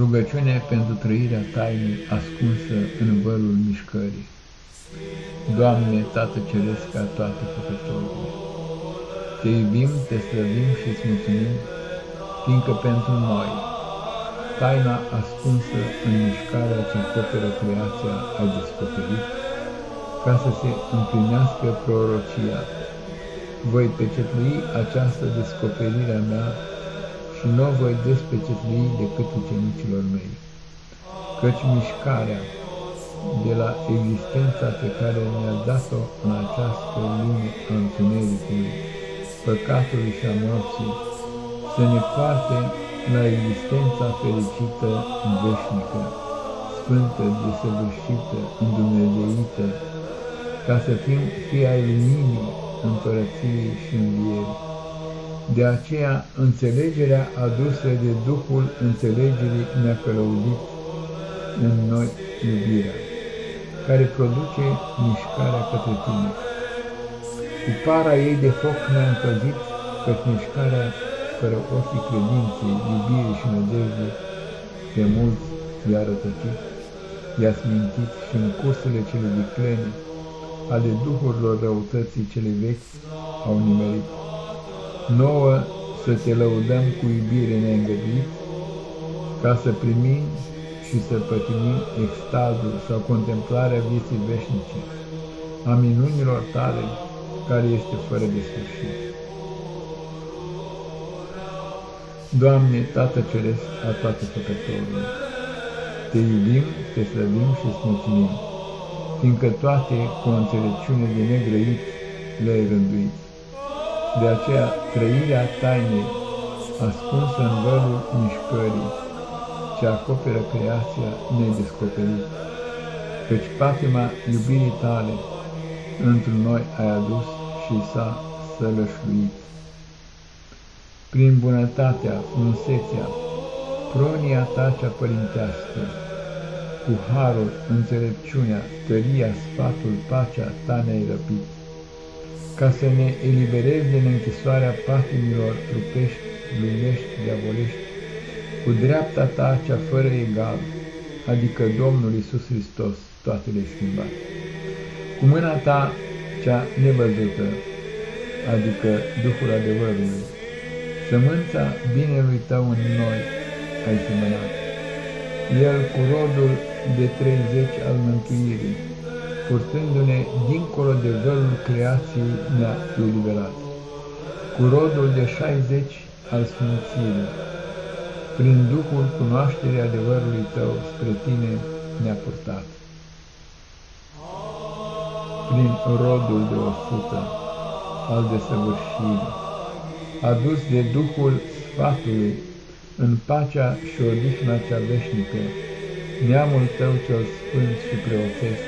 Rugăciune pentru trăirea tainei ascunsă în vărul mișcării. Doamne, Tată Ceresc a toate făcătorile, Te iubim, Te slăvim și îți mulțumim, fiindcă pentru noi, taina ascunsă în mișcarea ce acoperă creația ai descoperit, ca să se împlinească prorocia. Voi pecetlui această descoperire a mea și nu o voi despecetlui decât ucenicilor mei. Căci mișcarea de la existența pe care ne-a dat-o în această lume a întunericului, păcatului și a morții, să ne poarte la existența fericită, veșnică, sfântă, desăvârșită, îndumnezeită, ca să fim fii ai luminii, împărăției și învierii. De aceea, înțelegerea adusă de Duhul înțelegerii ne-a călăuzit în noi iubirea, care produce mișcarea către tine. Cu para ei de foc ne-a încălzit, căci mișcarea fără ochii credinței, iubirii și nădejde, de mulți i-a rătăcit, i-a smintit și în cursele cele viclene ale duhurilor răutății cele vechi au nimerit nouă să te lăudăm cu iubire neîngăduit, ca să primim și să pătimim extazul sau contemplarea vieții veșnice, a minunilor tale, care este fără de sfârșit. Doamne, Tată Ceresc a toate făcătorilor, Te iubim, Te slăvim și îți mulțumim, fiindcă toate cu o înțelepciune de negrăit le-ai rânduit. De aceea, trăirea tainei, ascunsă în vălul mișcării, ce acoperă creația nedescoperit, căci patima iubirii tale într noi ai adus și s-a sălășluit. Prin bunătatea, frumusețea, pronia ta cea părintească, cu harul, înțelepciunea, tăria, sfatul, pacea ta ne-ai răpit ca să ne eliberezi din închisoarea patimilor trupești, lumești, diavolești, cu dreapta ta cea fără egal, adică Domnul Isus Hristos, toate le schimbat. Cu mâna ta cea nevăzută, adică Duhul adevărului, sămânța binelui tău în noi ai semănat. El cu rodul de treizeci al mântuirii, purtându-ne dincolo de vălul creației ne-a eliberat, cu rodul de șaizeci al sfințirii, prin Duhul cunoașterii adevărului Tău spre Tine ne-a purtat. Prin rodul de o sută al desăvârșirii, adus de Duhul sfatului în pacea și odihna cea veșnică, neamul Tău cel sfânt și preoțesc,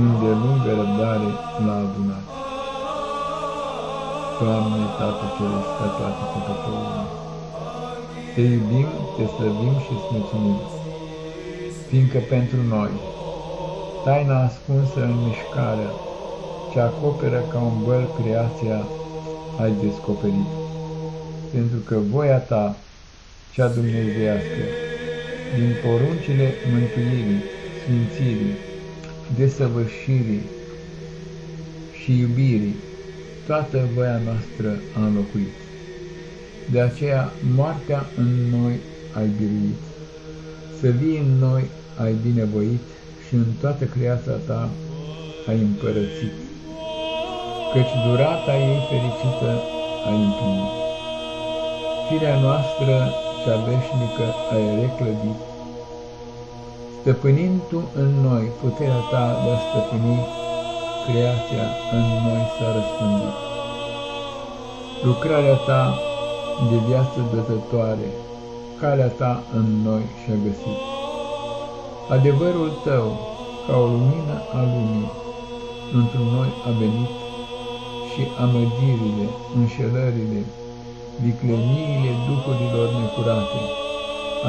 unde lungă răbdare l-a adunat. Doamne, Tată Ceresc, ca toate făcătorile, Te iubim, Te slăvim și îți mulțumim, fiindcă pentru noi, taina ascunsă în mișcarea, ce acoperă ca un băl creația, ai descoperit, pentru că voia Ta, cea dumnezeiască, din poruncile mântuirii, sfințirii, desăvârșirii și iubirii, toată voia noastră a înlocuit. De aceea, moartea în noi ai biruit, să vii în noi ai binevoit și în toată creația ta ai împărățit, căci durata ei fericită ai împlinit. Firea noastră cea veșnică ai reclădit, Stăpânind Tu în noi puterea Ta de a stăpâni, creația în noi s-a răspândit. Lucrarea Ta de viață dătătoare, calea Ta în noi și-a găsit. Adevărul Tău, ca o lumină a lumii, într noi a venit și amăgirile, înșelările, vicleniile duhurilor necurate,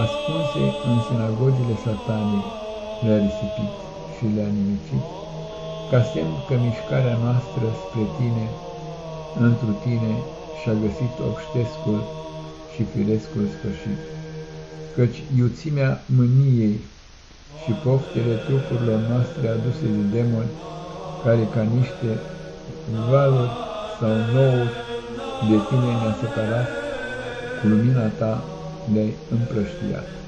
ascunse în sinagogile satanii, le-a risipit și le-a nimicit, ca semn că mișcarea noastră spre tine, întru tine, și-a găsit obștescul și firescul sfârșit. căci iuțimea mâniei și poftele trupurilor noastre aduse de demoni, care ca niște valuri sau nouri de tine ne-a separat, cu lumina ta le-ai împrăștiat.